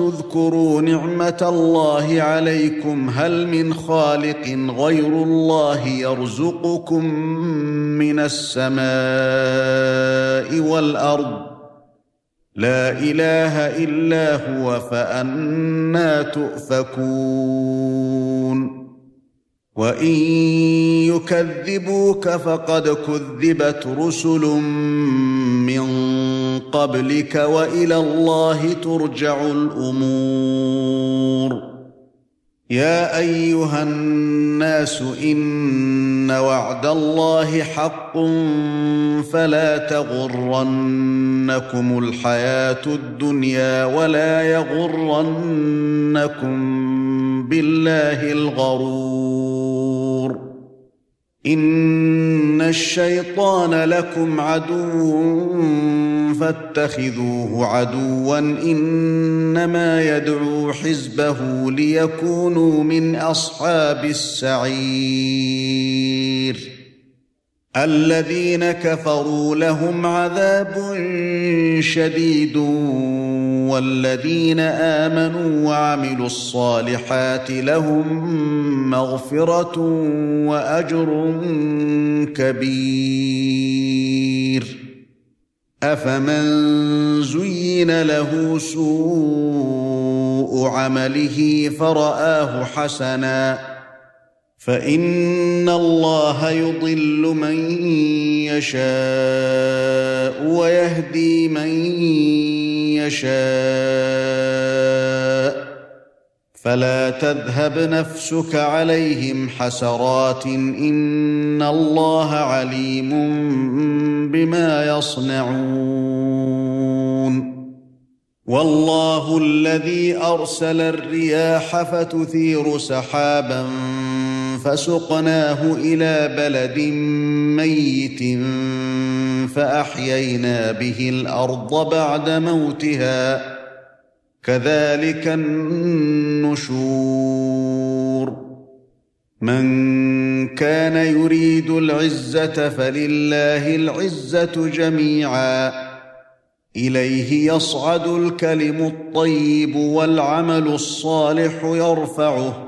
اذكروا نعمة الله عليكم هل من خالق غير الله يرزقكم من السماء والأرض؟ لا إله إلا هو فأنا تؤفكون. وإن يكذبوك فقد كذبت رسل من قبلك وإلى الله ترجع الأمور. يا أيها الناس إن وعد الله حق فلا تغرنكم الحياة الدنيا ولا يغرنكم بالله الغرور. ان الشيطان لكم عدو فاتخذوه عدوا انما يدعو حزبه ليكونوا من اصحاب السعير الذين كفروا لهم عذاب شديد والذين آمنوا وعملوا الصالحات لهم مغفرة وأجر كبير. أفمن زين له سوء عمله فرآه حسنا فإن الله يضل من يشاء ويهدي من يشاء فلا تذهب نفسك عليهم حسرات إن الله عليم بما يصنعون والله الذي أرسل الرياح فتثير سحابا فسقناه إلى بلد ميت فأحيينا به الأرض بعد موتها. كذلك النشور. من كان يريد العزة فلله العزة جميعا. إليه يصعد الكلم الطيب والعمل الصالح يرفعه.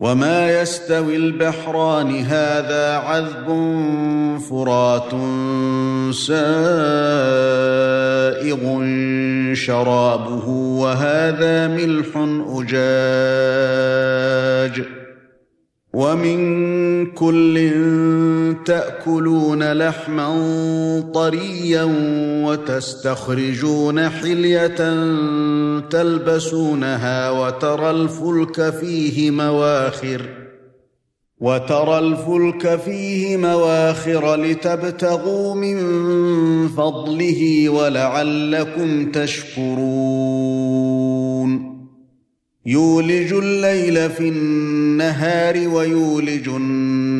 وما يستوي البحران هذا عذب فرات سائغ شرابه وهذا ملح اجاج ومن كل تأكلون لحما طريا وتستخرجون حلية تلبسونها وترى الفلك فيه مواخر وترى الفلك فيه مواخر لتبتغوا من فضله ولعلكم تشكرون يولج الليل في النهار ويولج النهار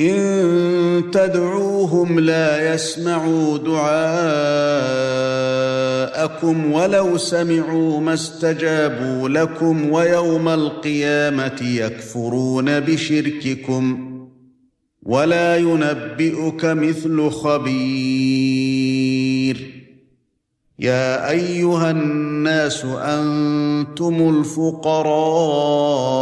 إن تدعوهم لا يسمعوا دعاءكم ولو سمعوا ما استجابوا لكم ويوم القيامة يكفرون بشرككم ولا ينبئك مثل خبير. يا أيها الناس أنتم الفقراء.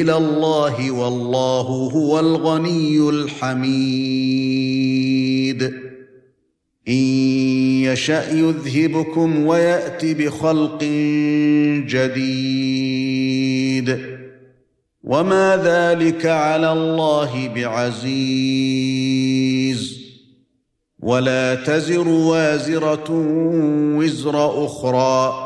إلى الله والله هو الغني الحميد. إن يشأ يذهبكم ويأت بخلق جديد. وما ذلك على الله بعزيز. ولا تزر وازرة وزر أخرى.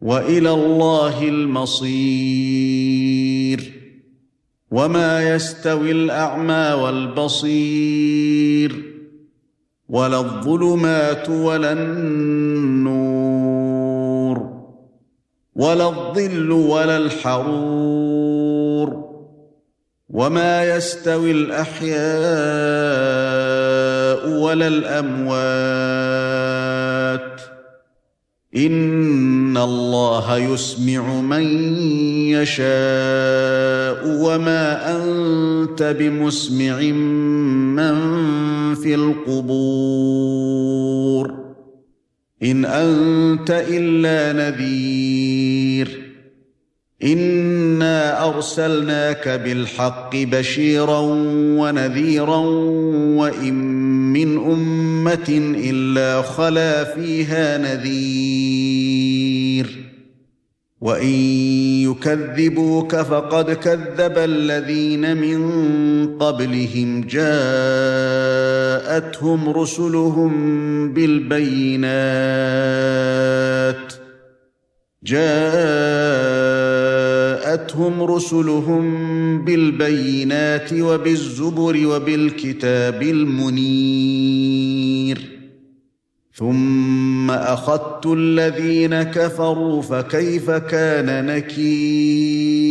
وإلى الله المصير. وما يستوي الأعمى والبصير. ولا الظلمات ولا النور. ولا الظل ولا الحرور. وما يستوي الأحياء ولا الأموات. ان الله يسمع من يشاء وما انت بمسمع من في القبور ان انت الا نذير انا ارسلناك بالحق بشيرا ونذيرا وان من أمة إلا خلا فيها نذير. وإن يكذبوك فقد كذب الذين من قبلهم. جاءتهم رسلهم بالبينات. جاءتهم رسلهم بالبينات وبالزبر وبالكتاب المنير. ثم أخذت الذين كفروا فكيف كان نكير؟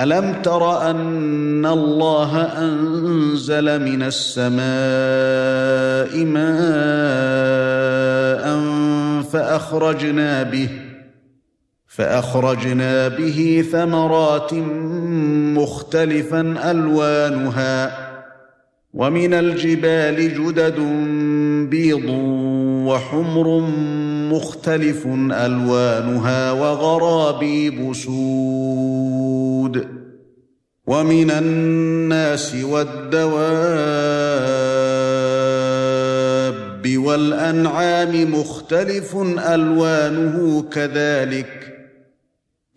ألم تر أن الله أنزل من السماء ماء فأخرجنا به فأخرجنا به ثمرات مختلفا ألوانها ومن الجبال جدد بيض وحمر مختلف ألوانها وغرابيب سود ومن الناس والدواب والأنعام مختلف ألوانه كذلك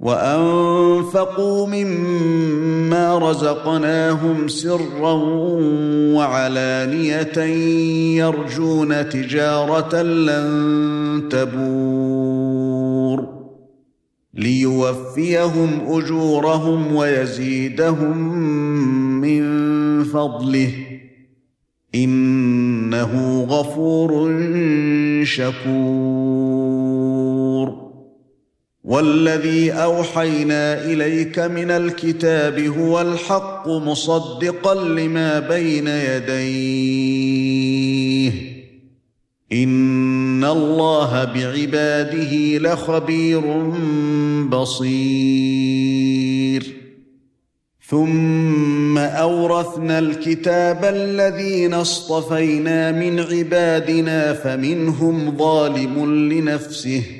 وأنفقوا مما رزقناهم سرا وعلانية يرجون تجارة لن تبور ليوفيهم أجورهم ويزيدهم من فضله إنه غفور شكور والذي أوحينا إليك من الكتاب هو الحق مصدقا لما بين يديه. إن الله بعباده لخبير بصير. ثم أورثنا الكتاب الذين اصطفينا من عبادنا فمنهم ظالم لنفسه.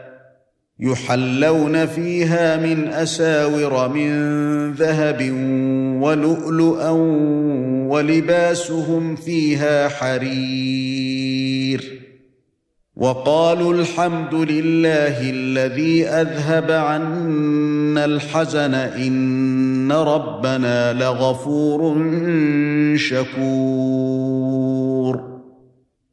يحلون فيها من أساور من ذهب ولؤلؤا ولباسهم فيها حرير. وقالوا الحمد لله الذي أذهب عنا الحزن إن ربنا لغفور شكور.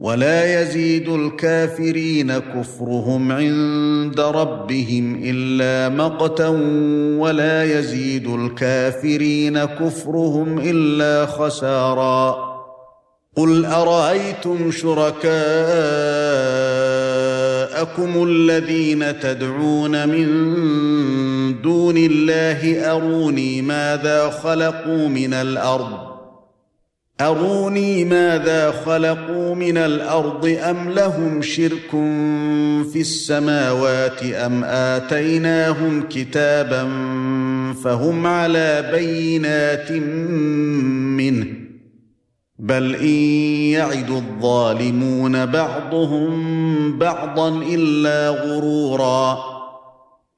ولا يزيد الكافرين كفرهم عند ربهم إلا مقتا ولا يزيد الكافرين كفرهم إلا خسارا. قل أرأيتم شركاءكم الذين تدعون من دون الله أروني ماذا خلقوا من الأرض أروني ماذا خلقوا من الأرض أم لهم شرك في السماوات أم آتيناهم كتابا فهم على بينات منه بل إن يعد الظالمون بعضهم بعضا إلا غرورا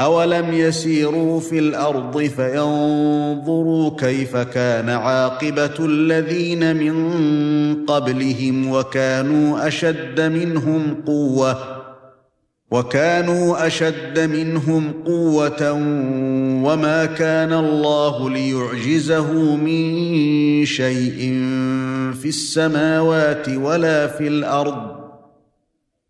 اولم يسيروا في الأرض فينظروا كيف كان عاقبه الذين من قبلهم وكانوا اشد منهم قوه وكانوا اشد منهم قوه وما كان الله ليعجزه من شيء في السماوات ولا في الأرض